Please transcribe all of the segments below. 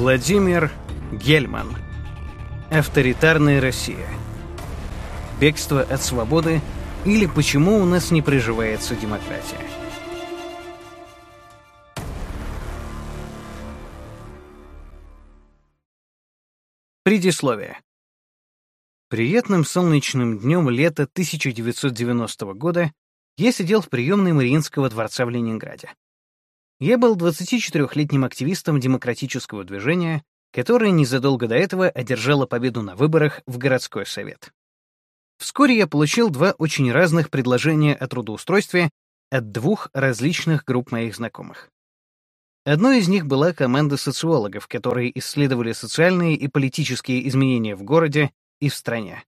Владимир Гельман. Авторитарная Россия. Бегство от свободы или почему у нас не приживается демократия. Предисловие. Приятным солнечным днем лета 1990 года я сидел в приемной Мариинского дворца в Ленинграде. Я был 24-летним активистом демократического движения, которое незадолго до этого одержало победу на выборах в городской совет. Вскоре я получил два очень разных предложения о трудоустройстве от двух различных групп моих знакомых. Одной из них была команда социологов, которые исследовали социальные и политические изменения в городе и в стране.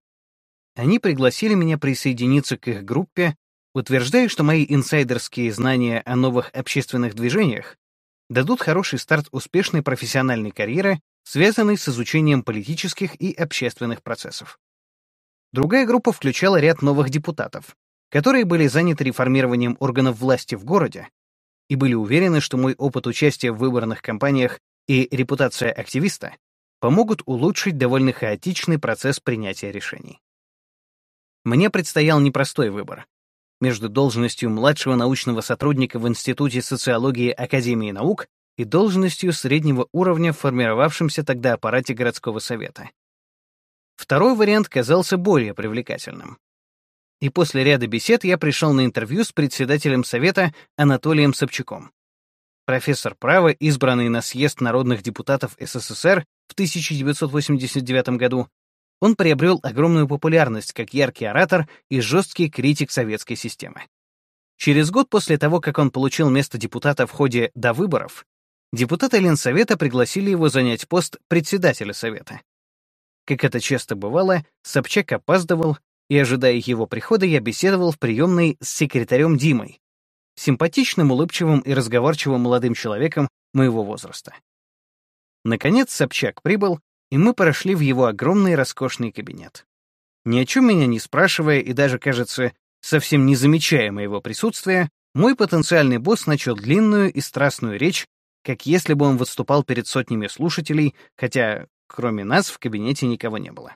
Они пригласили меня присоединиться к их группе Утверждаю, что мои инсайдерские знания о новых общественных движениях дадут хороший старт успешной профессиональной карьеры, связанной с изучением политических и общественных процессов. Другая группа включала ряд новых депутатов, которые были заняты реформированием органов власти в городе и были уверены, что мой опыт участия в выборных кампаниях и репутация активиста помогут улучшить довольно хаотичный процесс принятия решений. Мне предстоял непростой выбор между должностью младшего научного сотрудника в Институте социологии Академии наук и должностью среднего уровня в формировавшемся тогда аппарате городского совета. Второй вариант казался более привлекательным. И после ряда бесед я пришел на интервью с председателем совета Анатолием Собчаком. Профессор права, избранный на съезд народных депутатов СССР в 1989 году, он приобрел огромную популярность как яркий оратор и жесткий критик советской системы. Через год после того, как он получил место депутата в ходе до выборов, депутаты Ленсовета пригласили его занять пост председателя Совета. Как это часто бывало, Собчак опаздывал, и, ожидая его прихода, я беседовал в приемной с секретарем Димой, симпатичным, улыбчивым и разговорчивым молодым человеком моего возраста. Наконец Собчак прибыл, и мы прошли в его огромный роскошный кабинет. Ни о чем меня не спрашивая и даже, кажется, совсем не замечая моего присутствия, мой потенциальный босс начал длинную и страстную речь, как если бы он выступал перед сотнями слушателей, хотя кроме нас в кабинете никого не было.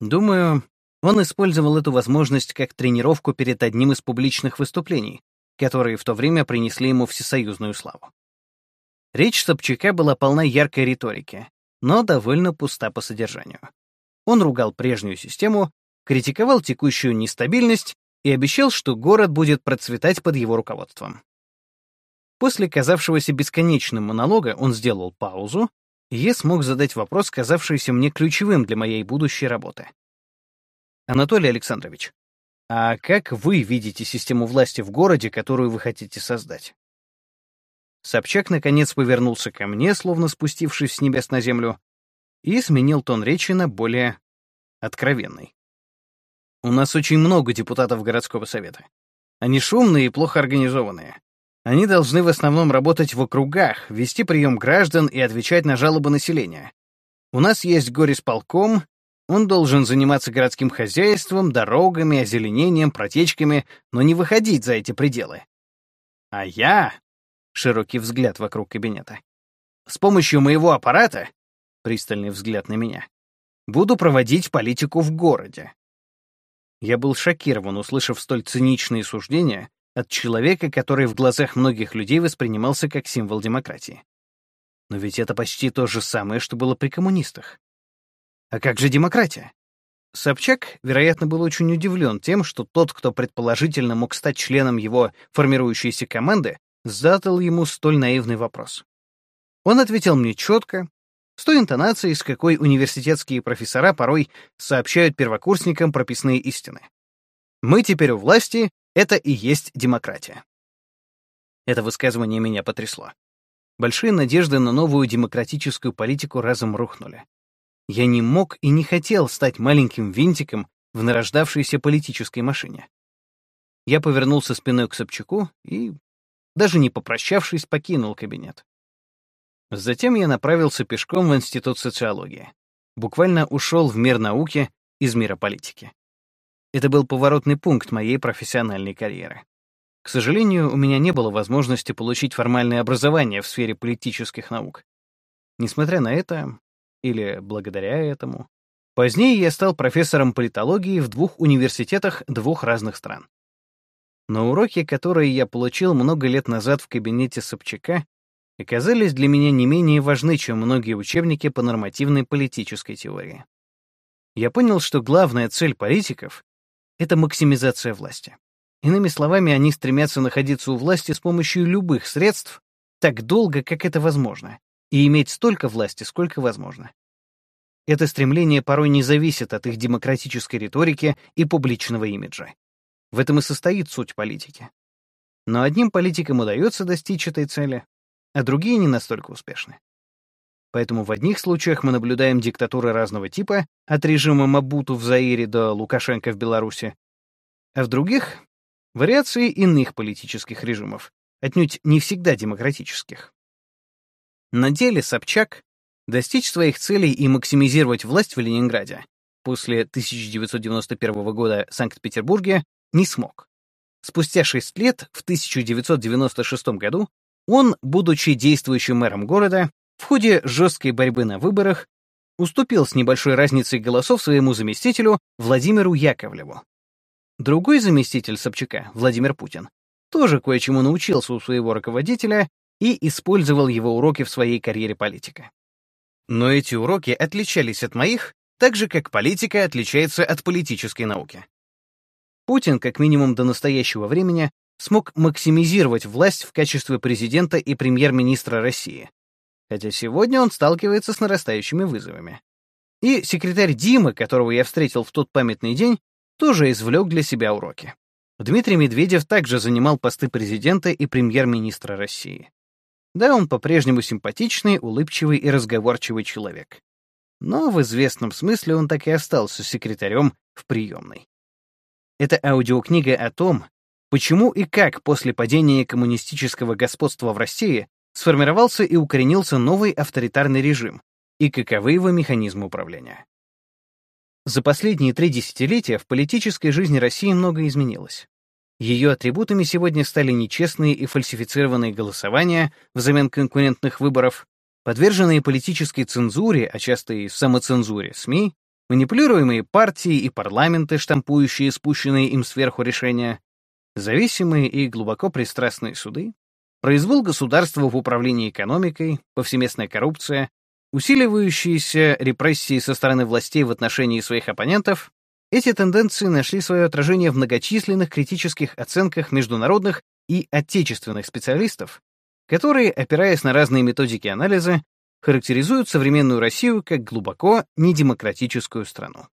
Думаю, он использовал эту возможность как тренировку перед одним из публичных выступлений, которые в то время принесли ему всесоюзную славу. Речь Собчака была полна яркой риторики, но довольно пуста по содержанию. Он ругал прежнюю систему, критиковал текущую нестабильность и обещал, что город будет процветать под его руководством. После казавшегося бесконечным монолога он сделал паузу, и я смог задать вопрос, казавшийся мне ключевым для моей будущей работы. «Анатолий Александрович, а как вы видите систему власти в городе, которую вы хотите создать?» Собчак наконец повернулся ко мне, словно спустившись с небес на землю, и сменил тон речи на более откровенный. «У нас очень много депутатов городского совета. Они шумные и плохо организованные. Они должны в основном работать в округах, вести прием граждан и отвечать на жалобы населения. У нас есть горисполком, он должен заниматься городским хозяйством, дорогами, озеленением, протечками, но не выходить за эти пределы. А я Широкий взгляд вокруг кабинета. С помощью моего аппарата, пристальный взгляд на меня, буду проводить политику в городе. Я был шокирован, услышав столь циничные суждения от человека, который в глазах многих людей воспринимался как символ демократии. Но ведь это почти то же самое, что было при коммунистах. А как же демократия? Собчак, вероятно, был очень удивлен тем, что тот, кто предположительно мог стать членом его формирующейся команды, задал ему столь наивный вопрос. Он ответил мне четко, с той интонацией, с какой университетские профессора порой сообщают первокурсникам прописные истины. «Мы теперь у власти, это и есть демократия». Это высказывание меня потрясло. Большие надежды на новую демократическую политику разом рухнули. Я не мог и не хотел стать маленьким винтиком в нарождавшейся политической машине. Я повернулся спиной к Собчаку и даже не попрощавшись, покинул кабинет. Затем я направился пешком в Институт социологии. Буквально ушел в мир науки из мира политики. Это был поворотный пункт моей профессиональной карьеры. К сожалению, у меня не было возможности получить формальное образование в сфере политических наук. Несмотря на это, или благодаря этому, позднее я стал профессором политологии в двух университетах двух разных стран. Но уроки, которые я получил много лет назад в кабинете Собчака, оказались для меня не менее важны, чем многие учебники по нормативной политической теории. Я понял, что главная цель политиков — это максимизация власти. Иными словами, они стремятся находиться у власти с помощью любых средств так долго, как это возможно, и иметь столько власти, сколько возможно. Это стремление порой не зависит от их демократической риторики и публичного имиджа. В этом и состоит суть политики. Но одним политикам удается достичь этой цели, а другие не настолько успешны. Поэтому в одних случаях мы наблюдаем диктатуры разного типа, от режима Мабуту в Заире до Лукашенко в Беларуси, а в других — вариации иных политических режимов, отнюдь не всегда демократических. На деле Собчак достичь своих целей и максимизировать власть в Ленинграде после 1991 года в Санкт-Петербурге не смог. Спустя шесть лет, в 1996 году, он, будучи действующим мэром города, в ходе жесткой борьбы на выборах уступил с небольшой разницей голосов своему заместителю Владимиру Яковлеву. Другой заместитель Собчака, Владимир Путин, тоже кое-чему научился у своего руководителя и использовал его уроки в своей карьере политика. Но эти уроки отличались от моих, так же, как политика отличается от политической науки. Путин, как минимум до настоящего времени, смог максимизировать власть в качестве президента и премьер-министра России, хотя сегодня он сталкивается с нарастающими вызовами. И секретарь Димы, которого я встретил в тот памятный день, тоже извлек для себя уроки. Дмитрий Медведев также занимал посты президента и премьер-министра России. Да, он по-прежнему симпатичный, улыбчивый и разговорчивый человек. Но в известном смысле он так и остался секретарем в приемной. Это аудиокнига о том, почему и как после падения коммунистического господства в России сформировался и укоренился новый авторитарный режим, и каковы его механизмы управления. За последние три десятилетия в политической жизни России многое изменилось. Ее атрибутами сегодня стали нечестные и фальсифицированные голосования взамен конкурентных выборов, подверженные политической цензуре, а часто и самоцензуре СМИ, манипулируемые партии и парламенты, штампующие спущенные им сверху решения, зависимые и глубоко пристрастные суды, произвол государства в управлении экономикой, повсеместная коррупция, усиливающиеся репрессии со стороны властей в отношении своих оппонентов, эти тенденции нашли свое отражение в многочисленных критических оценках международных и отечественных специалистов, которые, опираясь на разные методики анализа, характеризуют современную Россию как глубоко недемократическую страну.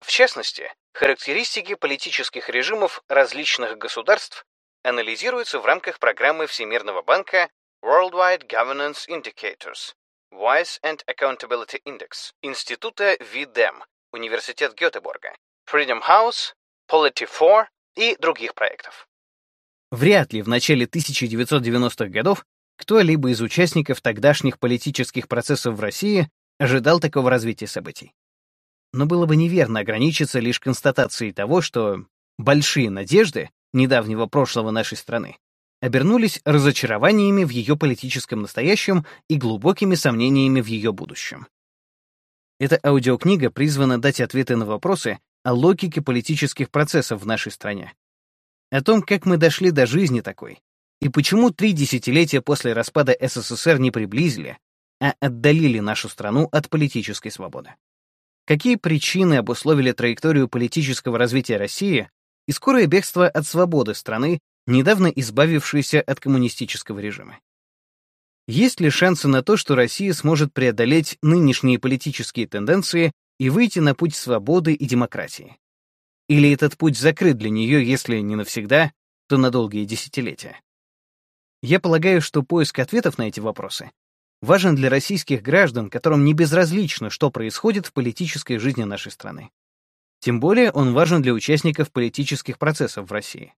В частности, характеристики политических режимов различных государств анализируется в рамках программы Всемирного банка Worldwide Governance Indicators Wise and Accountability Index Института ВИДЕМ, Университет Гетеборга, Freedom House, Polity4 и других проектов. Вряд ли в начале 1990-х годов кто-либо из участников тогдашних политических процессов в России ожидал такого развития событий. Но было бы неверно ограничиться лишь констатацией того, что большие надежды недавнего прошлого нашей страны, обернулись разочарованиями в ее политическом настоящем и глубокими сомнениями в ее будущем. Эта аудиокнига призвана дать ответы на вопросы о логике политических процессов в нашей стране, о том, как мы дошли до жизни такой, и почему три десятилетия после распада СССР не приблизили, а отдалили нашу страну от политической свободы. Какие причины обусловили траекторию политического развития России и скорое бегство от свободы страны, недавно избавившейся от коммунистического режима. Есть ли шансы на то, что Россия сможет преодолеть нынешние политические тенденции и выйти на путь свободы и демократии? Или этот путь закрыт для нее, если не навсегда, то на долгие десятилетия? Я полагаю, что поиск ответов на эти вопросы важен для российских граждан, которым не безразлично, что происходит в политической жизни нашей страны. Тем более он важен для участников политических процессов в России.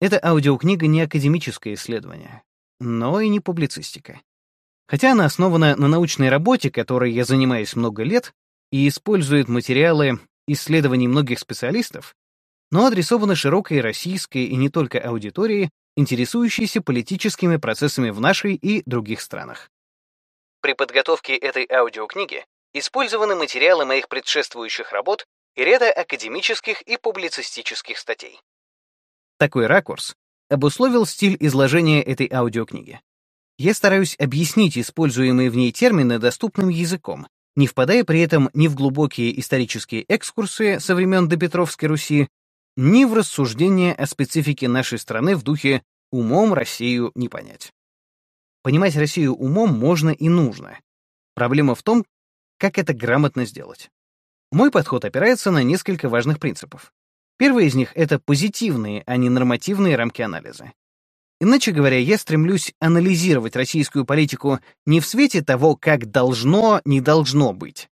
Эта аудиокнига не академическое исследование, но и не публицистика. Хотя она основана на научной работе, которой я занимаюсь много лет, и использует материалы исследований многих специалистов, но адресована широкой российской и не только аудитории, интересующейся политическими процессами в нашей и других странах. При подготовке этой аудиокниги использованы материалы моих предшествующих работ и ряда академических и публицистических статей. Такой ракурс обусловил стиль изложения этой аудиокниги. Я стараюсь объяснить используемые в ней термины доступным языком, не впадая при этом ни в глубокие исторические экскурсы со времен допетровской Руси, ни в рассуждения о специфике нашей страны в духе «умом Россию не понять». Понимать Россию умом можно и нужно. Проблема в том, как это грамотно сделать. Мой подход опирается на несколько важных принципов. Первый из них — это позитивные, а не нормативные рамки анализа. Иначе говоря, я стремлюсь анализировать российскую политику не в свете того, как должно, не должно быть,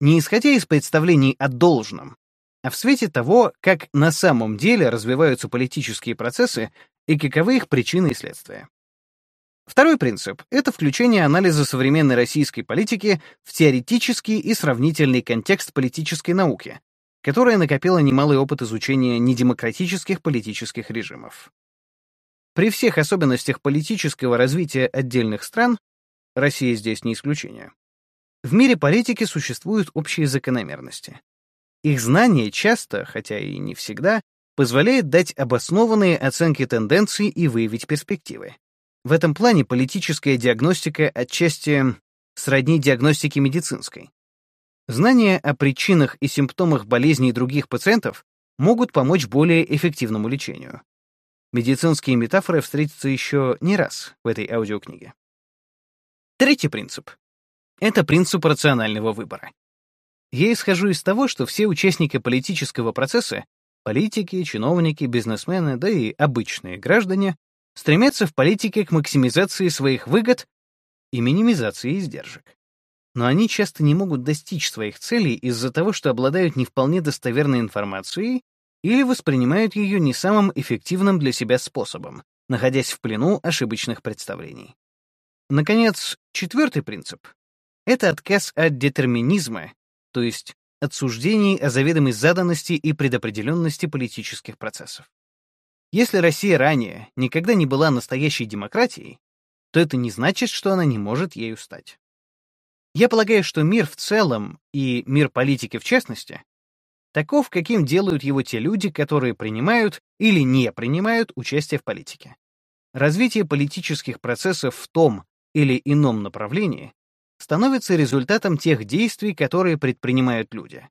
не исходя из представлений о должном, а в свете того, как на самом деле развиваются политические процессы и каковы их причины и следствия. Второй принцип — это включение анализа современной российской политики в теоретический и сравнительный контекст политической науки, которая накопила немалый опыт изучения недемократических политических режимов. При всех особенностях политического развития отдельных стран, Россия здесь не исключение, в мире политики существуют общие закономерности. Их знание часто, хотя и не всегда, позволяет дать обоснованные оценки тенденций и выявить перспективы. В этом плане политическая диагностика отчасти сродни диагностике медицинской. Знания о причинах и симптомах болезней других пациентов могут помочь более эффективному лечению. Медицинские метафоры встретятся еще не раз в этой аудиокниге. Третий принцип — это принцип рационального выбора. Я исхожу из того, что все участники политического процесса — политики, чиновники, бизнесмены, да и обычные граждане — стремятся в политике к максимизации своих выгод и минимизации издержек. Но они часто не могут достичь своих целей из-за того, что обладают не вполне достоверной информацией или воспринимают ее не самым эффективным для себя способом, находясь в плену ошибочных представлений. Наконец, четвертый принцип — это отказ от детерминизма, то есть от о заведомой заданности и предопределенности политических процессов. Если Россия ранее никогда не была настоящей демократией, то это не значит, что она не может ею стать. Я полагаю, что мир в целом и мир политики в частности таков, каким делают его те люди, которые принимают или не принимают участие в политике. Развитие политических процессов в том или ином направлении становится результатом тех действий, которые предпринимают люди.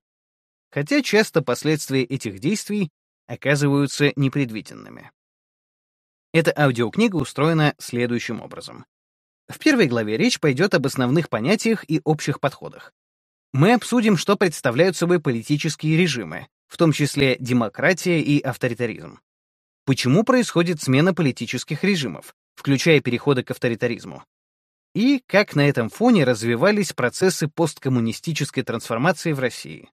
Хотя часто последствия этих действий оказываются непредвиденными. Эта аудиокнига устроена следующим образом. В первой главе речь пойдет об основных понятиях и общих подходах. Мы обсудим, что представляют собой политические режимы, в том числе демократия и авторитаризм. Почему происходит смена политических режимов, включая переходы к авторитаризму? И как на этом фоне развивались процессы посткоммунистической трансформации в России.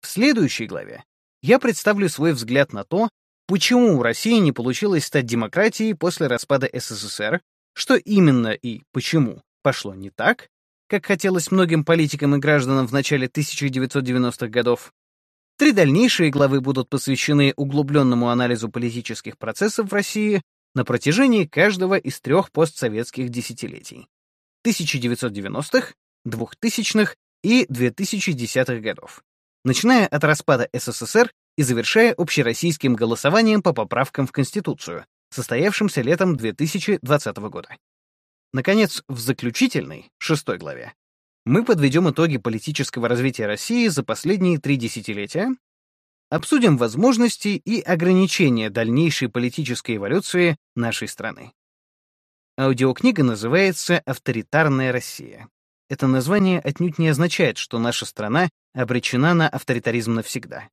В следующей главе я представлю свой взгляд на то, почему у России не получилось стать демократией после распада СССР, что именно и почему пошло не так, как хотелось многим политикам и гражданам в начале 1990-х годов. Три дальнейшие главы будут посвящены углубленному анализу политических процессов в России на протяжении каждого из трех постсоветских десятилетий — 1990-х, 2000-х и 2010-х годов, начиная от распада СССР и завершая общероссийским голосованием по поправкам в Конституцию, состоявшимся летом 2020 года. Наконец, в заключительной, шестой главе, мы подведем итоги политического развития России за последние три десятилетия, обсудим возможности и ограничения дальнейшей политической эволюции нашей страны. Аудиокнига называется «Авторитарная Россия». Это название отнюдь не означает, что наша страна обречена на авторитаризм навсегда.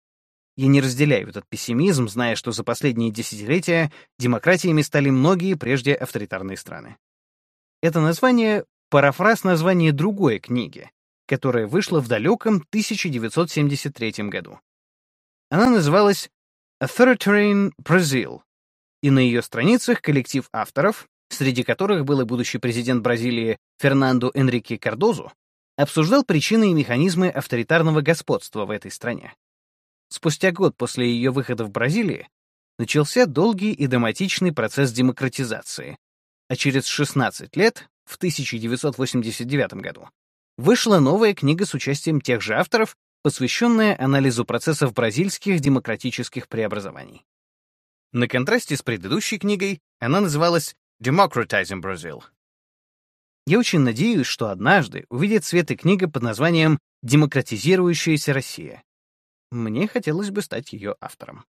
Я не разделяю этот пессимизм, зная, что за последние десятилетия демократиями стали многие прежде авторитарные страны. Это название — парафраз названия другой книги, которая вышла в далеком 1973 году. Она называлась «Authoritarian Brazil», и на ее страницах коллектив авторов, среди которых был и будущий президент Бразилии Фернандо Энрике Кардозу, обсуждал причины и механизмы авторитарного господства в этой стране. Спустя год после ее выхода в Бразилии начался долгий и драматичный процесс демократизации, а через 16 лет в 1989 году, вышла новая книга с участием тех же авторов, посвященная анализу процессов бразильских демократических преобразований. На контрасте с предыдущей книгой она называлась «Democratizing Brazil». Я очень надеюсь, что однажды увидит свет и книга под названием «Демократизирующаяся Россия». Мне хотелось бы стать ее автором.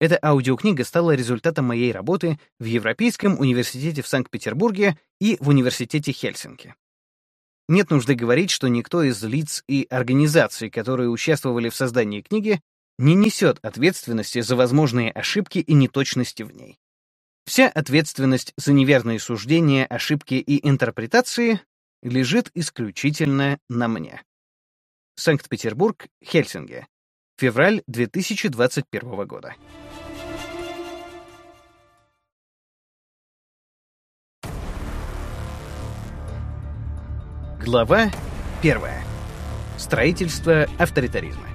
Эта аудиокнига стала результатом моей работы в Европейском университете в Санкт-Петербурге и в Университете Хельсинки. Нет нужды говорить, что никто из лиц и организаций, которые участвовали в создании книги, не несет ответственности за возможные ошибки и неточности в ней. Вся ответственность за неверные суждения, ошибки и интерпретации лежит исключительно на мне. Санкт-Петербург, Хельсинки. Февраль 2021 года. Глава 1. Строительство авторитаризма.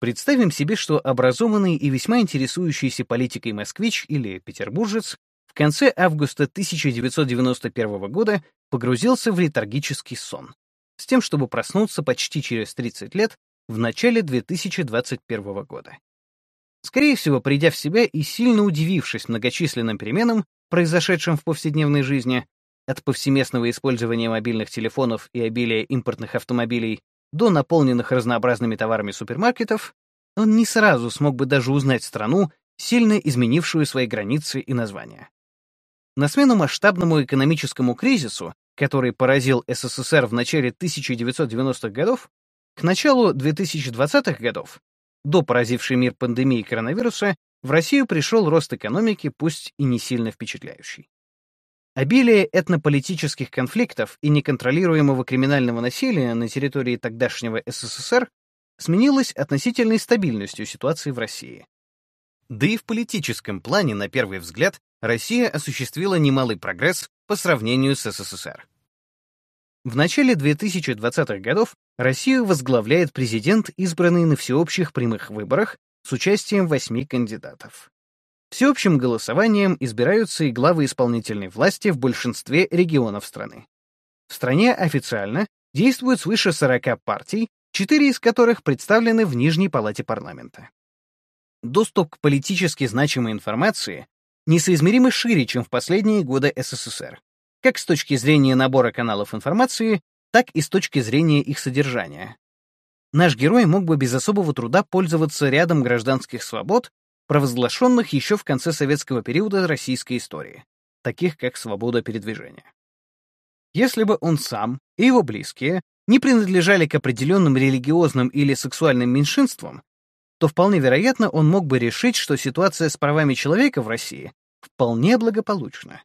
Представим себе, что образованный и весьма интересующийся политикой москвич или петербуржец в конце августа 1991 года погрузился в летаргический сон, с тем, чтобы проснуться почти через 30 лет в начале 2021 года. Скорее всего, придя в себя и сильно удивившись многочисленным переменам, произошедшим в повседневной жизни, от повсеместного использования мобильных телефонов и обилия импортных автомобилей до наполненных разнообразными товарами супермаркетов, он не сразу смог бы даже узнать страну, сильно изменившую свои границы и названия. На смену масштабному экономическому кризису, который поразил СССР в начале 1990-х годов, к началу 2020-х годов, до поразившей мир пандемии коронавируса, в Россию пришел рост экономики, пусть и не сильно впечатляющий. Обилие этнополитических конфликтов и неконтролируемого криминального насилия на территории тогдашнего СССР сменилось относительной стабильностью ситуации в России. Да и в политическом плане, на первый взгляд, Россия осуществила немалый прогресс по сравнению с СССР. В начале 2020-х годов Россию возглавляет президент, избранный на всеобщих прямых выборах с участием восьми кандидатов. Всеобщим голосованием избираются и главы исполнительной власти в большинстве регионов страны. В стране официально действует свыше 40 партий, четыре из которых представлены в Нижней палате парламента. Доступ к политически значимой информации несоизмеримо шире, чем в последние годы СССР, как с точки зрения набора каналов информации, так и с точки зрения их содержания. Наш герой мог бы без особого труда пользоваться рядом гражданских свобод, провозглашенных еще в конце советского периода российской истории, таких как свобода передвижения. Если бы он сам и его близкие не принадлежали к определенным религиозным или сексуальным меньшинствам, то вполне вероятно он мог бы решить, что ситуация с правами человека в России вполне благополучна.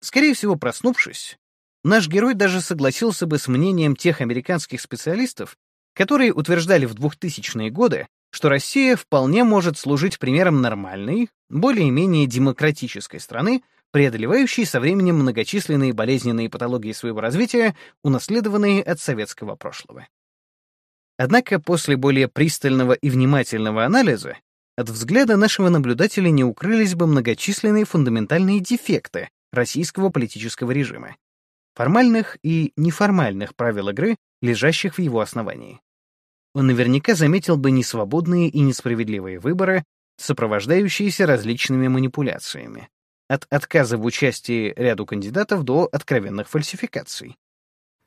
Скорее всего, проснувшись, наш герой даже согласился бы с мнением тех американских специалистов, которые утверждали в 2000-е годы, что Россия вполне может служить примером нормальной, более-менее демократической страны, преодолевающей со временем многочисленные болезненные патологии своего развития, унаследованные от советского прошлого. Однако после более пристального и внимательного анализа от взгляда нашего наблюдателя не укрылись бы многочисленные фундаментальные дефекты российского политического режима, формальных и неформальных правил игры, лежащих в его основании. Он наверняка заметил бы несвободные и несправедливые выборы, сопровождающиеся различными манипуляциями, от отказа в участии ряду кандидатов до откровенных фальсификаций.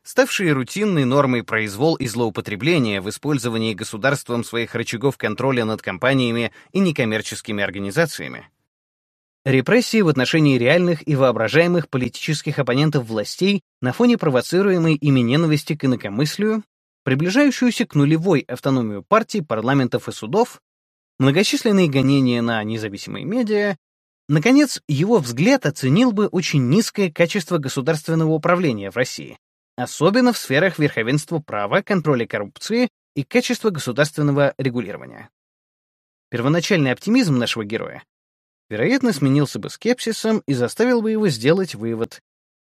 Ставшие рутинной нормой произвол и злоупотребление в использовании государством своих рычагов контроля над компаниями и некоммерческими организациями, Репрессии в отношении реальных и воображаемых политических оппонентов властей на фоне провоцируемой ими ненависти к инакомыслию, приближающуюся к нулевой автономию партий, парламентов и судов, многочисленные гонения на независимые медиа, наконец, его взгляд оценил бы очень низкое качество государственного управления в России, особенно в сферах верховенства права, контроля коррупции и качества государственного регулирования. Первоначальный оптимизм нашего героя вероятно, сменился бы скепсисом и заставил бы его сделать вывод.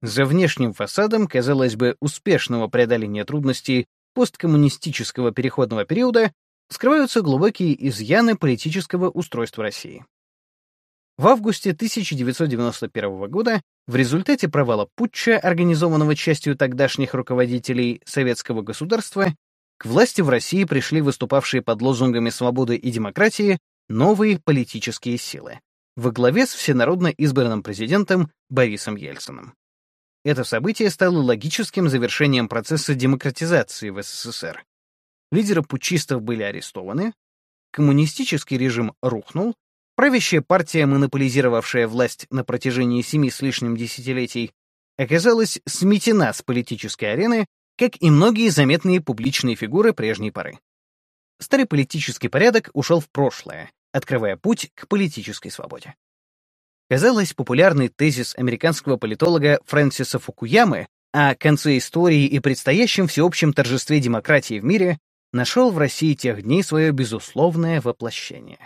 За внешним фасадом, казалось бы, успешного преодоления трудностей посткоммунистического переходного периода скрываются глубокие изъяны политического устройства России. В августе 1991 года в результате провала путча, организованного частью тогдашних руководителей советского государства, к власти в России пришли выступавшие под лозунгами свободы и демократии новые политические силы во главе с всенародно избранным президентом Борисом Ельциным. Это событие стало логическим завершением процесса демократизации в СССР. Лидеры путчистов были арестованы, коммунистический режим рухнул, правящая партия, монополизировавшая власть на протяжении семи с лишним десятилетий, оказалась сметена с политической арены, как и многие заметные публичные фигуры прежней поры. Старый политический порядок ушел в прошлое, открывая путь к политической свободе. Казалось, популярный тезис американского политолога Фрэнсиса Фукуямы о конце истории и предстоящем всеобщем торжестве демократии в мире нашел в России тех дней свое безусловное воплощение.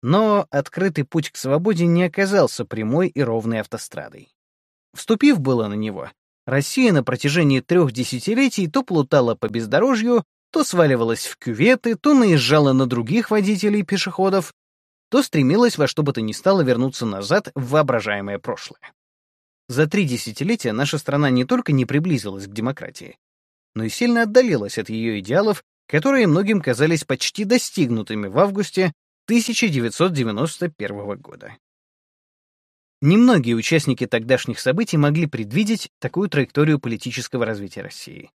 Но открытый путь к свободе не оказался прямой и ровной автострадой. Вступив было на него, Россия на протяжении трех десятилетий то плутала по бездорожью, то сваливалась в кюветы, то наезжала на других водителей пешеходов, то стремилась во что бы то ни стало вернуться назад в воображаемое прошлое. За три десятилетия наша страна не только не приблизилась к демократии, но и сильно отдалилась от ее идеалов, которые многим казались почти достигнутыми в августе 1991 года. Немногие участники тогдашних событий могли предвидеть такую траекторию политического развития России.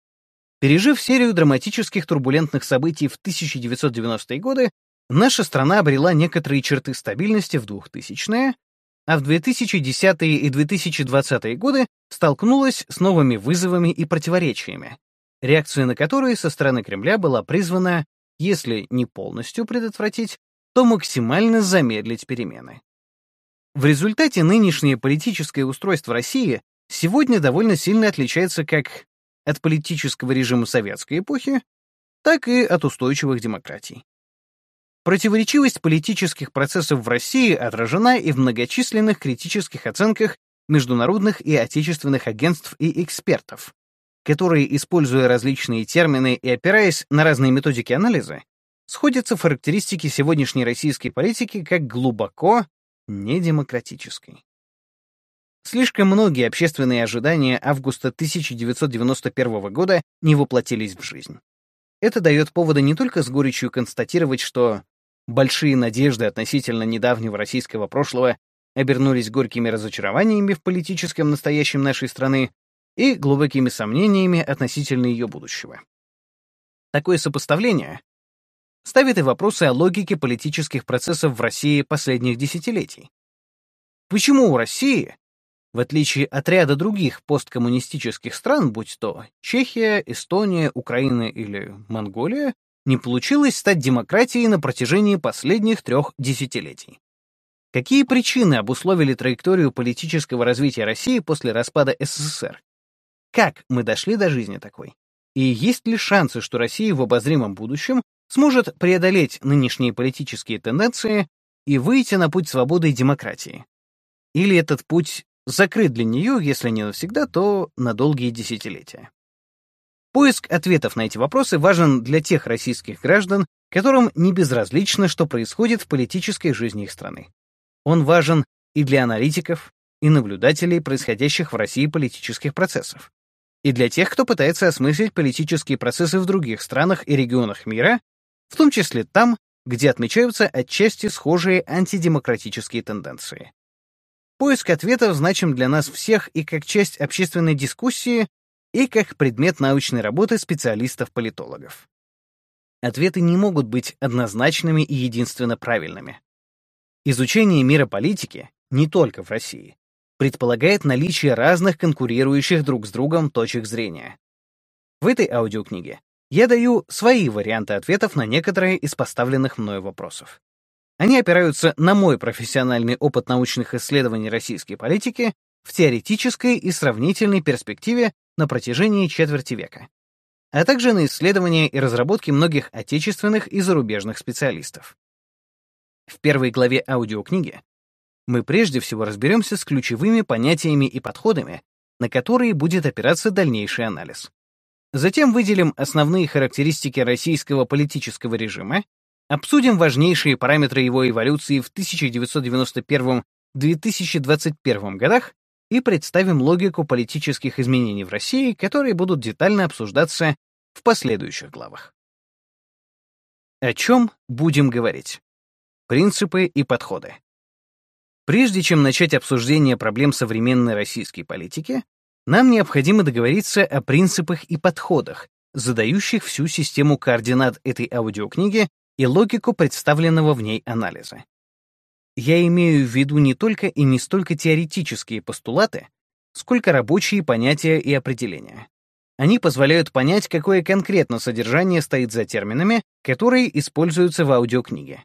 Пережив серию драматических турбулентных событий в 1990-е годы, наша страна обрела некоторые черты стабильности в 2000-е, а в 2010-е и 2020-е годы столкнулась с новыми вызовами и противоречиями, реакция на которые со стороны Кремля была призвана, если не полностью предотвратить, то максимально замедлить перемены. В результате нынешнее политическое устройство России сегодня довольно сильно отличается как от политического режима советской эпохи, так и от устойчивых демократий. Противоречивость политических процессов в России отражена и в многочисленных критических оценках международных и отечественных агентств и экспертов, которые, используя различные термины и опираясь на разные методики анализа, сходятся в характеристике сегодняшней российской политики как глубоко недемократической. Слишком многие общественные ожидания августа 1991 года не воплотились в жизнь. Это дает поводы не только с горечью констатировать, что большие надежды относительно недавнего российского прошлого обернулись горькими разочарованиями в политическом настоящем нашей страны и глубокими сомнениями относительно ее будущего. Такое сопоставление ставит и вопросы о логике политических процессов в России последних десятилетий. Почему у России в отличие от ряда других посткоммунистических стран, будь то Чехия, Эстония, Украина или Монголия, не получилось стать демократией на протяжении последних трех десятилетий. Какие причины обусловили траекторию политического развития России после распада СССР? Как мы дошли до жизни такой? И есть ли шансы, что Россия в обозримом будущем сможет преодолеть нынешние политические тенденции и выйти на путь свободы и демократии? Или этот путь закрыт для нее, если не навсегда, то на долгие десятилетия. Поиск ответов на эти вопросы важен для тех российских граждан, которым не безразлично, что происходит в политической жизни их страны. Он важен и для аналитиков, и наблюдателей происходящих в России политических процессов, и для тех, кто пытается осмыслить политические процессы в других странах и регионах мира, в том числе там, где отмечаются отчасти схожие антидемократические тенденции. Поиск ответов значим для нас всех и как часть общественной дискуссии, и как предмет научной работы специалистов-политологов. Ответы не могут быть однозначными и единственно правильными. Изучение мира политики, не только в России, предполагает наличие разных конкурирующих друг с другом точек зрения. В этой аудиокниге я даю свои варианты ответов на некоторые из поставленных мною вопросов. Они опираются на мой профессиональный опыт научных исследований российской политики в теоретической и сравнительной перспективе на протяжении четверти века, а также на исследования и разработки многих отечественных и зарубежных специалистов. В первой главе аудиокниги мы прежде всего разберемся с ключевыми понятиями и подходами, на которые будет опираться дальнейший анализ. Затем выделим основные характеристики российского политического режима Обсудим важнейшие параметры его эволюции в 1991-2021 годах и представим логику политических изменений в России, которые будут детально обсуждаться в последующих главах. О чем будем говорить? Принципы и подходы. Прежде чем начать обсуждение проблем современной российской политики, нам необходимо договориться о принципах и подходах, задающих всю систему координат этой аудиокниги и логику представленного в ней анализа. Я имею в виду не только и не столько теоретические постулаты, сколько рабочие понятия и определения. Они позволяют понять, какое конкретно содержание стоит за терминами, которые используются в аудиокниге.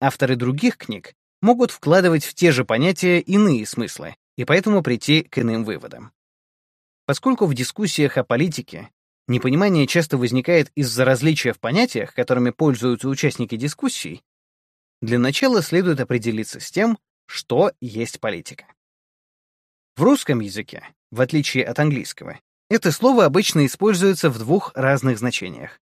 Авторы других книг могут вкладывать в те же понятия иные смыслы и поэтому прийти к иным выводам. Поскольку в дискуссиях о политике непонимание часто возникает из-за различия в понятиях, которыми пользуются участники дискуссий, для начала следует определиться с тем, что есть политика. В русском языке, в отличие от английского, это слово обычно используется в двух разных значениях.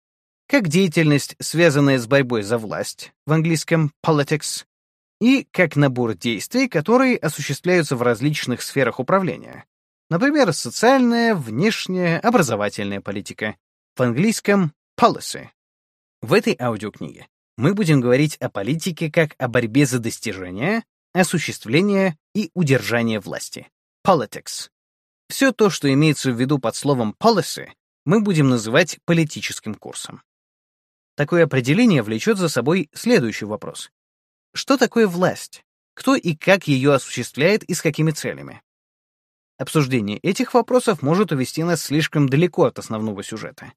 Как деятельность, связанная с борьбой за власть, в английском politics, и как набор действий, которые осуществляются в различных сферах управления, Например, социальная, внешняя, образовательная политика. В английском policy. В этой аудиокниге мы будем говорить о политике как о борьбе за достижение, осуществление и удержание власти. Politics. Все то, что имеется в виду под словом policy, мы будем называть политическим курсом. Такое определение влечет за собой следующий вопрос. Что такое власть? Кто и как ее осуществляет и с какими целями? Обсуждение этих вопросов может увести нас слишком далеко от основного сюжета.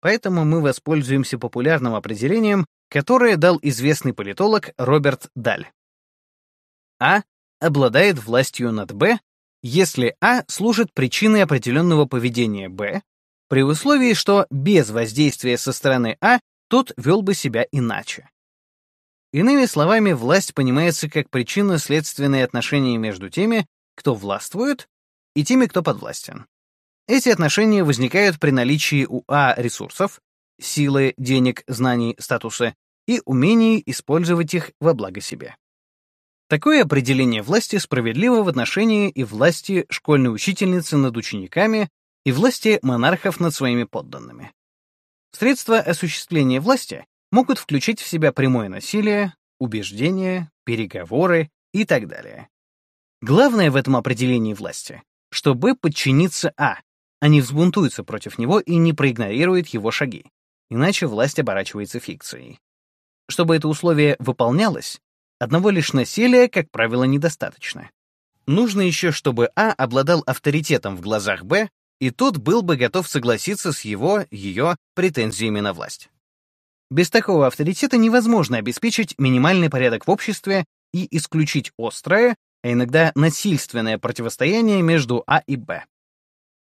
Поэтому мы воспользуемся популярным определением, которое дал известный политолог Роберт Даль. А обладает властью над Б, если А служит причиной определенного поведения Б, при условии, что без воздействия со стороны А тот вел бы себя иначе. Иными словами, власть понимается как причинно-следственные отношения между теми, кто властвует, и теми, кто подвластен. Эти отношения возникают при наличии у А ресурсов, силы, денег, знаний, статуса и умений использовать их во благо себе. Такое определение власти справедливо в отношении и власти школьной учительницы над учениками, и власти монархов над своими подданными. Средства осуществления власти могут включить в себя прямое насилие, убеждения, переговоры и так далее. Главное в этом определении власти что Б подчинится А, не взбунтуется против него и не проигнорирует его шаги, иначе власть оборачивается фикцией. Чтобы это условие выполнялось, одного лишь насилия, как правило, недостаточно. Нужно еще, чтобы А обладал авторитетом в глазах Б, и тот был бы готов согласиться с его, ее претензиями на власть. Без такого авторитета невозможно обеспечить минимальный порядок в обществе и исключить острое, а иногда насильственное противостояние между А и Б.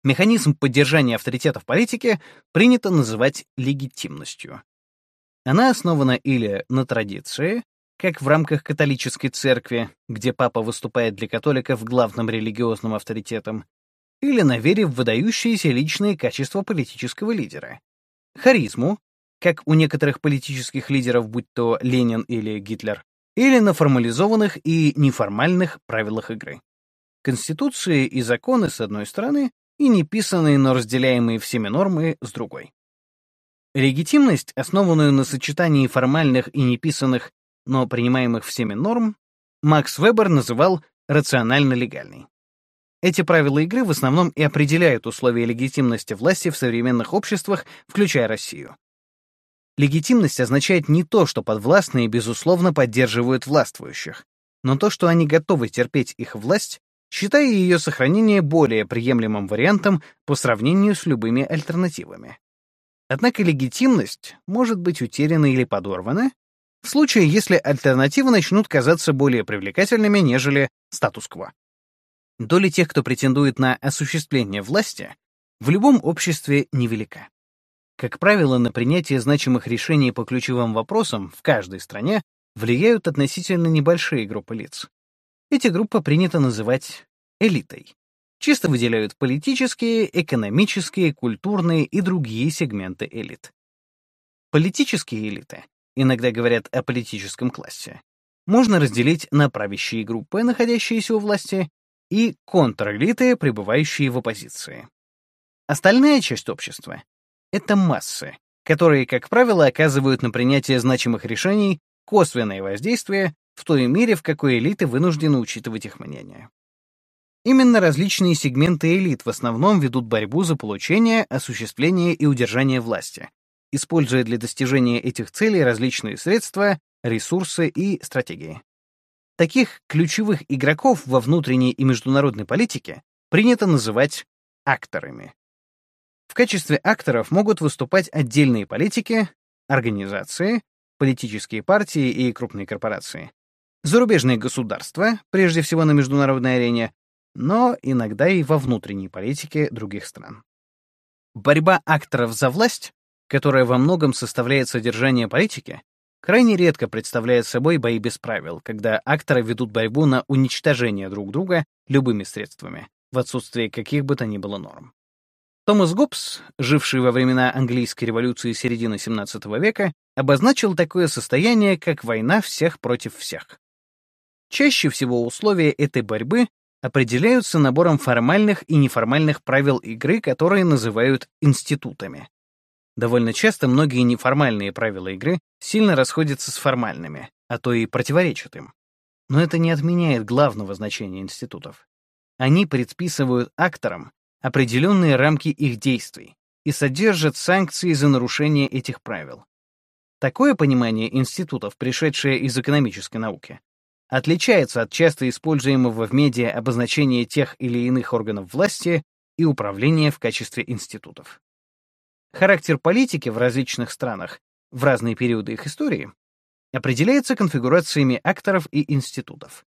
Механизм поддержания авторитета в политике принято называть легитимностью. Она основана или на традиции, как в рамках католической церкви, где папа выступает для католиков главным религиозным авторитетом, или на вере в выдающиеся личные качества политического лидера. Харизму, как у некоторых политических лидеров, будь то Ленин или Гитлер, или на формализованных и неформальных правилах игры. Конституции и законы с одной стороны и неписанные, но разделяемые всеми нормы с другой. Легитимность, основанную на сочетании формальных и неписанных, но принимаемых всеми норм, Макс Вебер называл рационально-легальной. Эти правила игры в основном и определяют условия легитимности власти в современных обществах, включая Россию. Легитимность означает не то, что подвластные, безусловно, поддерживают властвующих, но то, что они готовы терпеть их власть, считая ее сохранение более приемлемым вариантом по сравнению с любыми альтернативами. Однако легитимность может быть утеряна или подорвана в случае, если альтернативы начнут казаться более привлекательными, нежели статус-кво. Доля тех, кто претендует на осуществление власти, в любом обществе невелика. Как правило, на принятие значимых решений по ключевым вопросам в каждой стране влияют относительно небольшие группы лиц. Эти группы принято называть элитой. Чисто выделяют политические, экономические, культурные и другие сегменты элит. Политические элиты иногда говорят о политическом классе, можно разделить на правящие группы, находящиеся у власти, и контрэлиты, пребывающие в оппозиции. Остальная часть общества — это массы, которые, как правило, оказывают на принятие значимых решений косвенное воздействие в той мере, в какой элиты вынуждены учитывать их мнение. Именно различные сегменты элит в основном ведут борьбу за получение, осуществление и удержание власти, используя для достижения этих целей различные средства, ресурсы и стратегии. Таких ключевых игроков во внутренней и международной политике принято называть акторами. В качестве акторов могут выступать отдельные политики, организации, политические партии и крупные корпорации, зарубежные государства, прежде всего на международной арене, но иногда и во внутренней политике других стран. Борьба акторов за власть, которая во многом составляет содержание политики, крайне редко представляет собой бои без правил, когда акторы ведут борьбу на уничтожение друг друга любыми средствами, в отсутствие каких бы то ни было норм. Томас Гоббс, живший во времена английской революции середины XVII века, обозначил такое состояние, как война всех против всех. Чаще всего условия этой борьбы определяются набором формальных и неформальных правил игры, которые называют институтами. Довольно часто многие неформальные правила игры сильно расходятся с формальными, а то и противоречат им. Но это не отменяет главного значения институтов. Они предписывают акторам определенные рамки их действий и содержат санкции за нарушение этих правил. Такое понимание институтов, пришедшее из экономической науки, отличается от часто используемого в медиа обозначения тех или иных органов власти и управления в качестве институтов. Характер политики в различных странах в разные периоды их истории определяется конфигурациями акторов и институтов.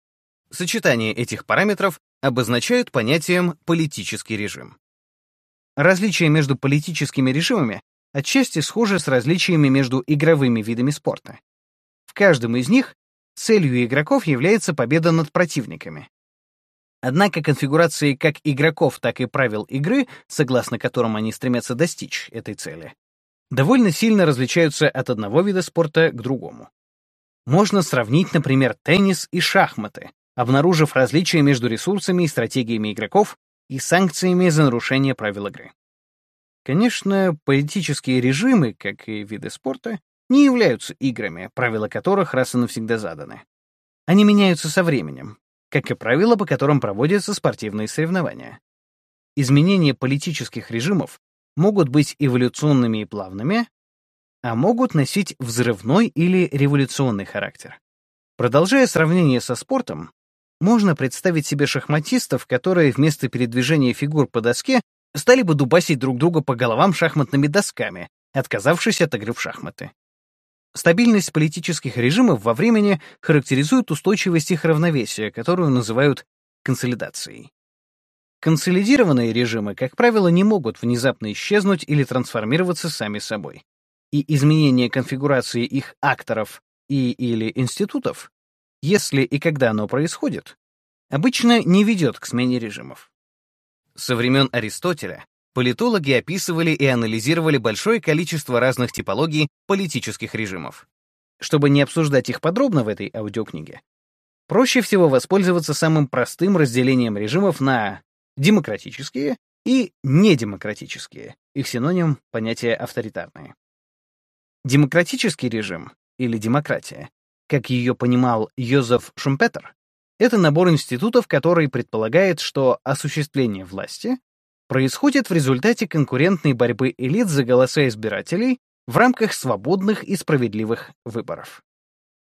Сочетание этих параметров обозначают понятием «политический режим». Различия между политическими режимами отчасти схожи с различиями между игровыми видами спорта. В каждом из них целью игроков является победа над противниками, Однако конфигурации как игроков, так и правил игры, согласно которым они стремятся достичь этой цели, довольно сильно различаются от одного вида спорта к другому. Можно сравнить, например, теннис и шахматы, обнаружив различия между ресурсами и стратегиями игроков и санкциями за нарушение правил игры. Конечно, политические режимы, как и виды спорта, не являются играми, правила которых раз и навсегда заданы. Они меняются со временем, как и правила, по которым проводятся спортивные соревнования. Изменения политических режимов могут быть эволюционными и плавными, а могут носить взрывной или революционный характер. Продолжая сравнение со спортом, можно представить себе шахматистов, которые вместо передвижения фигур по доске стали бы дубасить друг друга по головам шахматными досками, отказавшись от игры в шахматы. Стабильность политических режимов во времени характеризует устойчивость их равновесия, которую называют консолидацией. Консолидированные режимы, как правило, не могут внезапно исчезнуть или трансформироваться сами собой. И изменение конфигурации их акторов и или институтов, если и когда оно происходит, обычно не ведет к смене режимов. Со времен Аристотеля политологи описывали и анализировали большое количество разных типологий политических режимов. Чтобы не обсуждать их подробно в этой аудиокниге, проще всего воспользоваться самым простым разделением режимов на демократические и недемократические, их синоним — понятие авторитарные. Демократический режим, или демократия, как ее понимал Йозеф Шумпетер, это набор институтов, который предполагает, что осуществление власти происходит в результате конкурентной борьбы элит за голоса избирателей в рамках свободных и справедливых выборов.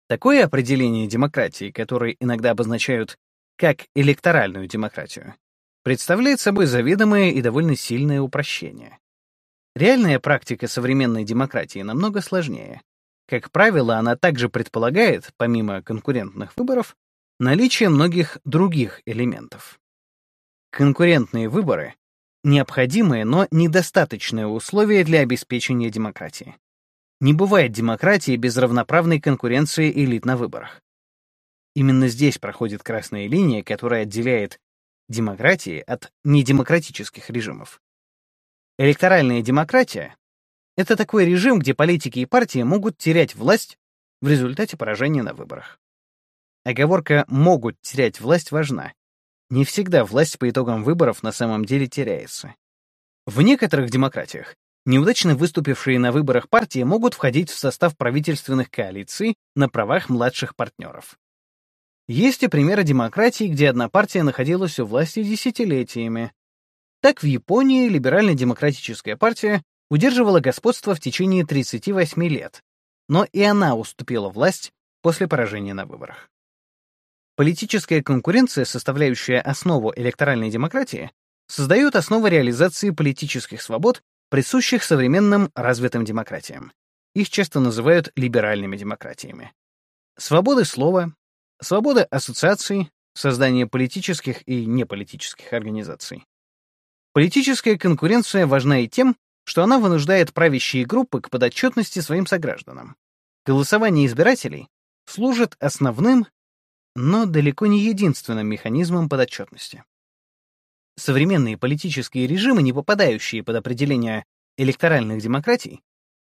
Такое определение демократии, которое иногда обозначают как электоральную демократию, представляет собой заведомое и довольно сильное упрощение. Реальная практика современной демократии намного сложнее. Как правило, она также предполагает, помимо конкурентных выборов, наличие многих других элементов. Конкурентные выборы необходимое, но недостаточное условие для обеспечения демократии. Не бывает демократии без равноправной конкуренции элит на выборах. Именно здесь проходит красная линия, которая отделяет демократии от недемократических режимов. Электоральная демократия Это такой режим, где политики и партии могут терять власть в результате поражения на выборах. Оговорка «могут терять власть» важна. Не всегда власть по итогам выборов на самом деле теряется. В некоторых демократиях неудачно выступившие на выборах партии могут входить в состав правительственных коалиций на правах младших партнеров. Есть и примеры демократии, где одна партия находилась у власти десятилетиями. Так в Японии либерально-демократическая партия удерживала господство в течение 38 лет, но и она уступила власть после поражения на выборах. Политическая конкуренция, составляющая основу электоральной демократии, создает основы реализации политических свобод, присущих современным развитым демократиям. Их часто называют либеральными демократиями. Свободы слова, свобода ассоциаций, создание политических и неполитических организаций. Политическая конкуренция важна и тем, что она вынуждает правящие группы к подотчетности своим согражданам. Голосование избирателей служит основным, но далеко не единственным механизмом подотчетности. Современные политические режимы, не попадающие под определение электоральных демократий,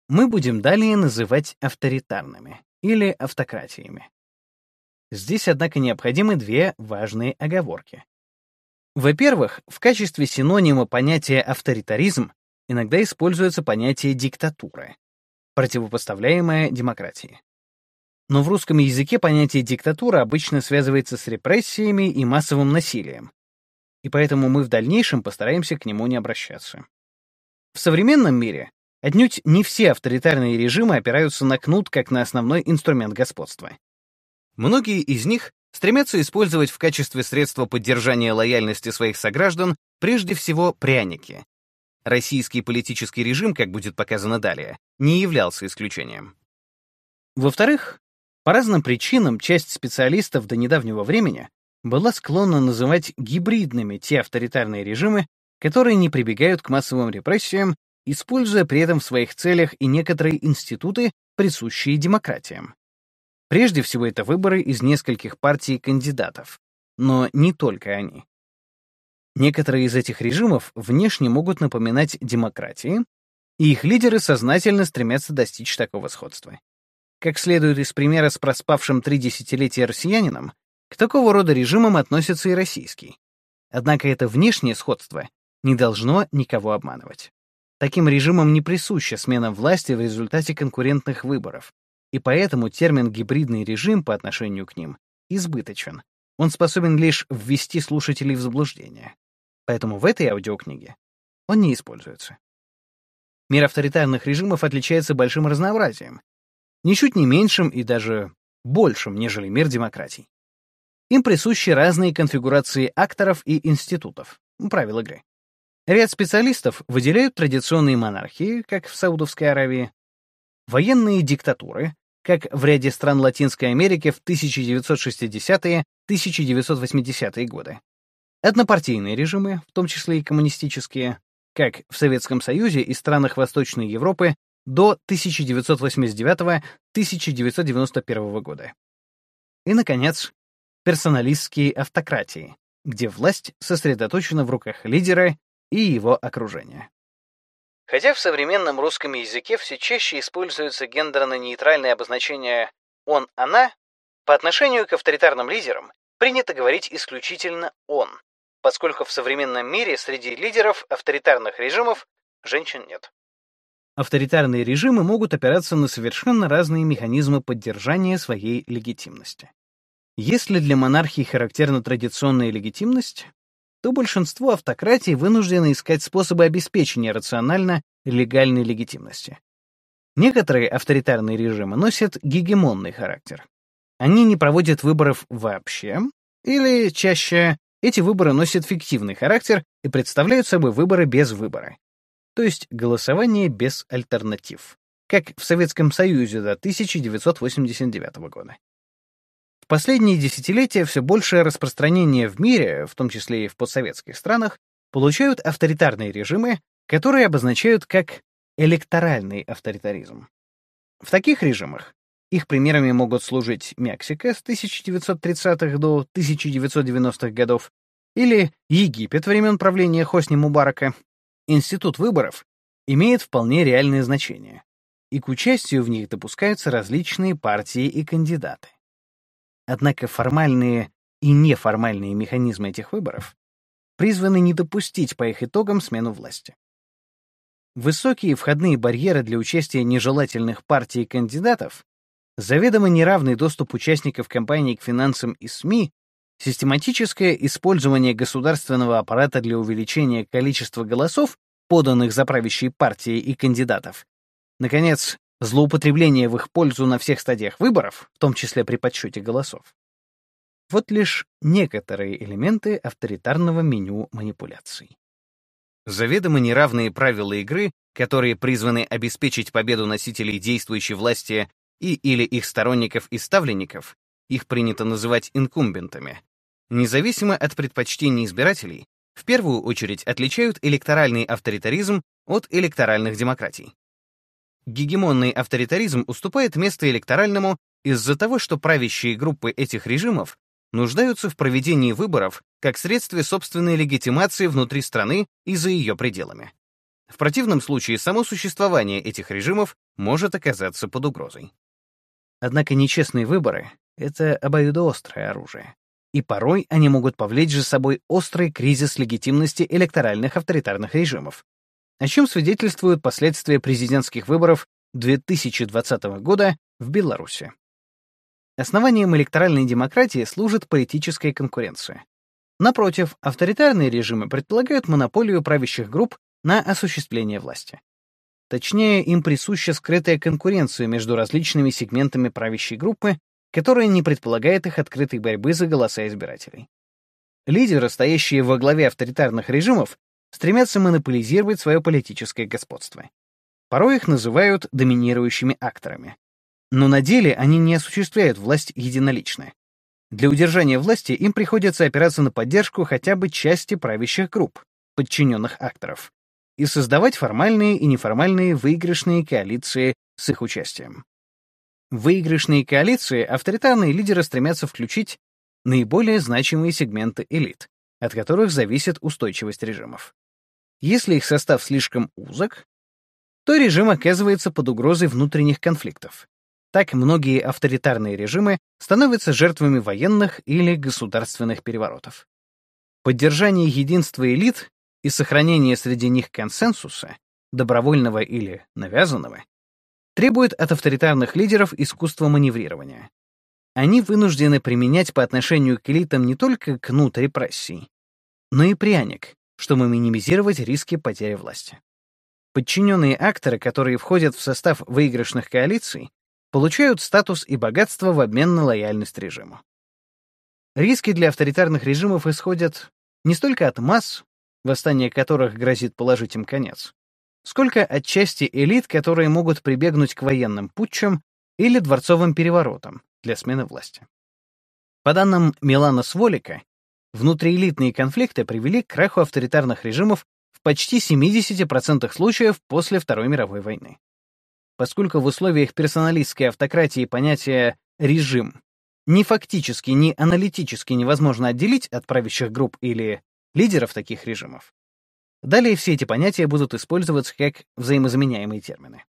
мы будем далее называть авторитарными или автократиями. Здесь, однако, необходимы две важные оговорки. Во-первых, в качестве синонима понятия авторитаризм иногда используется понятие диктатура, противопоставляемое демократии. Но в русском языке понятие диктатура обычно связывается с репрессиями и массовым насилием, и поэтому мы в дальнейшем постараемся к нему не обращаться. В современном мире отнюдь не все авторитарные режимы опираются на кнут как на основной инструмент господства. Многие из них стремятся использовать в качестве средства поддержания лояльности своих сограждан прежде всего пряники, Российский политический режим, как будет показано далее, не являлся исключением. Во-вторых, по разным причинам часть специалистов до недавнего времени была склонна называть гибридными те авторитарные режимы, которые не прибегают к массовым репрессиям, используя при этом в своих целях и некоторые институты, присущие демократиям. Прежде всего, это выборы из нескольких партий кандидатов, но не только они. Некоторые из этих режимов внешне могут напоминать демократии, и их лидеры сознательно стремятся достичь такого сходства. Как следует из примера с проспавшим три десятилетия россиянином, к такого рода режимам относится и российский. Однако это внешнее сходство не должно никого обманывать. Таким режимам не присуща смена власти в результате конкурентных выборов, и поэтому термин «гибридный режим» по отношению к ним избыточен. Он способен лишь ввести слушателей в заблуждение поэтому в этой аудиокниге он не используется. Мир авторитарных режимов отличается большим разнообразием, ничуть не меньшим и даже большим, нежели мир демократий. Им присущи разные конфигурации акторов и институтов, правил игры. Ряд специалистов выделяют традиционные монархии, как в Саудовской Аравии, военные диктатуры, как в ряде стран Латинской Америки в 1960-1980-е годы, Однопартийные режимы, в том числе и коммунистические, как в Советском Союзе и странах Восточной Европы до 1989-1991 года. И, наконец, персоналистские автократии, где власть сосредоточена в руках лидера и его окружения. Хотя в современном русском языке все чаще используется гендерно-нейтральное обозначение «он-она», по отношению к авторитарным лидерам принято говорить исключительно «он», поскольку в современном мире среди лидеров авторитарных режимов женщин нет. Авторитарные режимы могут опираться на совершенно разные механизмы поддержания своей легитимности. Если для монархии характерна традиционная легитимность, то большинство автократий вынуждены искать способы обеспечения рационально легальной легитимности. Некоторые авторитарные режимы носят гегемонный характер. Они не проводят выборов вообще, или чаще эти выборы носят фиктивный характер и представляют собой выборы без выбора, то есть голосование без альтернатив, как в Советском Союзе до 1989 года. В последние десятилетия все большее распространение в мире, в том числе и в постсоветских странах, получают авторитарные режимы, которые обозначают как электоральный авторитаризм. В таких режимах их примерами могут служить Мексика с 1930-х до 1990-х годов или Египет времен правления Хосни Мубарака. Институт выборов имеет вполне реальное значение, и к участию в них допускаются различные партии и кандидаты. Однако формальные и неформальные механизмы этих выборов призваны не допустить по их итогам смену власти. Высокие входные барьеры для участия нежелательных партий и кандидатов, заведомо неравный доступ участников кампании к финансам и СМИ, систематическое использование государственного аппарата для увеличения количества голосов, поданных за правящие партии и кандидатов, наконец, злоупотребление в их пользу на всех стадиях выборов, в том числе при подсчете голосов. Вот лишь некоторые элементы авторитарного меню манипуляций. Заведомо неравные правила игры, которые призваны обеспечить победу носителей действующей власти и или их сторонников и ставленников, их принято называть инкумбентами, независимо от предпочтений избирателей, в первую очередь отличают электоральный авторитаризм от электоральных демократий. Гегемонный авторитаризм уступает место электоральному из-за того, что правящие группы этих режимов нуждаются в проведении выборов как средстве собственной легитимации внутри страны и за ее пределами. В противном случае само существование этих режимов может оказаться под угрозой. Однако нечестные выборы — это обоюдоострое оружие, и порой они могут повлечь за собой острый кризис легитимности электоральных авторитарных режимов, о чем свидетельствуют последствия президентских выборов 2020 года в Беларуси. Основанием электоральной демократии служит политическая конкуренция. Напротив, авторитарные режимы предполагают монополию правящих групп на осуществление власти. Точнее, им присуща скрытая конкуренция между различными сегментами правящей группы, которая не предполагает их открытой борьбы за голоса избирателей. Лидеры, стоящие во главе авторитарных режимов, стремятся монополизировать свое политическое господство. Порой их называют доминирующими акторами. Но на деле они не осуществляют власть единолично. Для удержания власти им приходится опираться на поддержку хотя бы части правящих групп, подчиненных акторов, и создавать формальные и неформальные выигрышные коалиции с их участием. Выигрышные коалиции авторитарные лидеры стремятся включить наиболее значимые сегменты элит, от которых зависит устойчивость режимов. Если их состав слишком узок, то режим оказывается под угрозой внутренних конфликтов, так многие авторитарные режимы становятся жертвами военных или государственных переворотов. Поддержание единства элит и сохранение среди них консенсуса, добровольного или навязанного, требует от авторитарных лидеров искусства маневрирования. Они вынуждены применять по отношению к элитам не только кнут репрессий, но и пряник, чтобы минимизировать риски потери власти. Подчиненные акторы, которые входят в состав выигрышных коалиций, получают статус и богатство в обмен на лояльность режиму. Риски для авторитарных режимов исходят не столько от масс, восстание которых грозит положить им конец, сколько от части элит, которые могут прибегнуть к военным путчам или дворцовым переворотам для смены власти. По данным Милана Сволика, внутриэлитные конфликты привели к краху авторитарных режимов в почти 70% случаев после Второй мировой войны поскольку в условиях персоналистской автократии понятие «режим» ни фактически, ни аналитически невозможно отделить от правящих групп или лидеров таких режимов. Далее все эти понятия будут использоваться как взаимозаменяемые термины.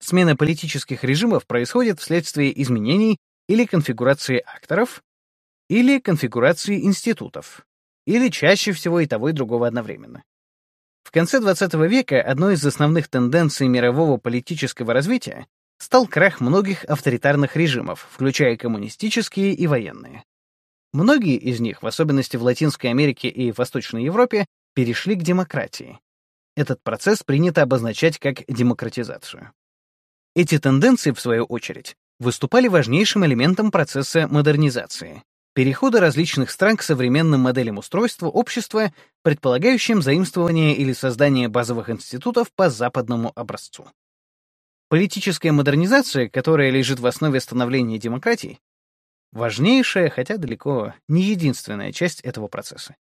Смена политических режимов происходит вследствие изменений или конфигурации акторов, или конфигурации институтов, или чаще всего и того и другого одновременно. В конце XX века одной из основных тенденций мирового политического развития стал крах многих авторитарных режимов, включая коммунистические и военные. Многие из них, в особенности в Латинской Америке и Восточной Европе, перешли к демократии. Этот процесс принято обозначать как демократизацию. Эти тенденции, в свою очередь, выступали важнейшим элементом процесса модернизации, перехода различных стран к современным моделям устройства общества, предполагающим заимствование или создание базовых институтов по западному образцу. Политическая модернизация, которая лежит в основе становления демократии, важнейшая, хотя далеко не единственная часть этого процесса.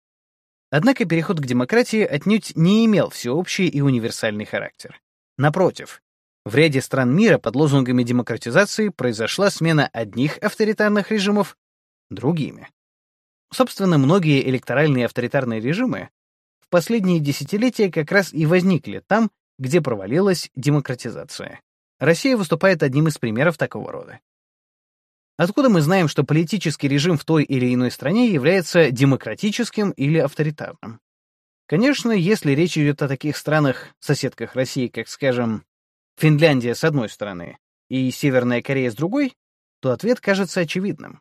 Однако переход к демократии отнюдь не имел всеобщий и универсальный характер. Напротив, в ряде стран мира под лозунгами демократизации произошла смена одних авторитарных режимов другими. Собственно, многие электоральные авторитарные режимы в последние десятилетия как раз и возникли там, где провалилась демократизация. Россия выступает одним из примеров такого рода. Откуда мы знаем, что политический режим в той или иной стране является демократическим или авторитарным? Конечно, если речь идет о таких странах, соседках России, как, скажем, Финляндия с одной стороны и Северная Корея с другой, то ответ кажется очевидным.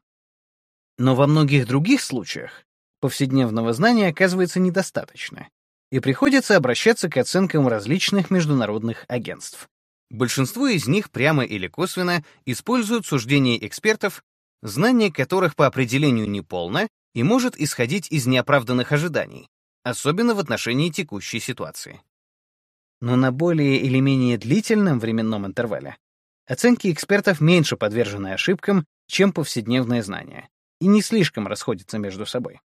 Но во многих других случаях повседневного знания оказывается недостаточно, и приходится обращаться к оценкам различных международных агентств. Большинство из них прямо или косвенно используют суждения экспертов, знание которых по определению неполно и может исходить из неоправданных ожиданий, особенно в отношении текущей ситуации. Но на более или менее длительном временном интервале оценки экспертов меньше подвержены ошибкам, чем повседневное знание, и не слишком расходятся между собой.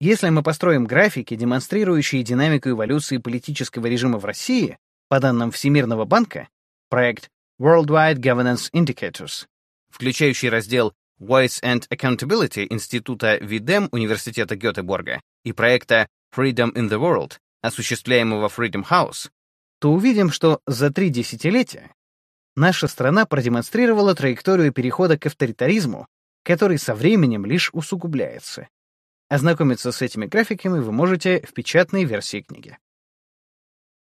Если мы построим графики, демонстрирующие динамику эволюции политического режима в России, по данным Всемирного банка, проект Worldwide Governance Indicators, включающий раздел Voice and Accountability Института Видем Университета Гетеборга и проекта Freedom in the World, осуществляемого Freedom House, то увидим, что за три десятилетия наша страна продемонстрировала траекторию перехода к авторитаризму, который со временем лишь усугубляется. Ознакомиться с этими графиками вы можете в печатной версии книги.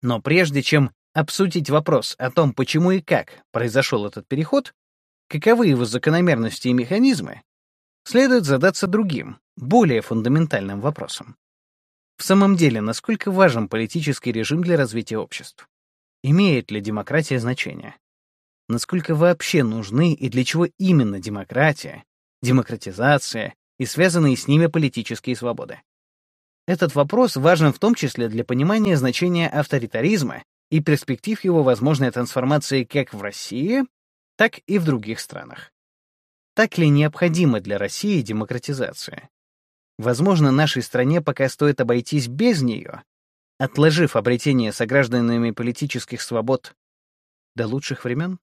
Но прежде чем обсудить вопрос о том, почему и как произошел этот переход, каковы его закономерности и механизмы, следует задаться другим, более фундаментальным вопросом. В самом деле, насколько важен политический режим для развития обществ? Имеет ли демократия значение? Насколько вообще нужны и для чего именно демократия, демократизация и связанные с ними политические свободы. Этот вопрос важен в том числе для понимания значения авторитаризма и перспектив его возможной трансформации как в России, так и в других странах. Так ли необходима для России демократизация? Возможно, нашей стране пока стоит обойтись без нее, отложив обретение согражданами политических свобод до лучших времен?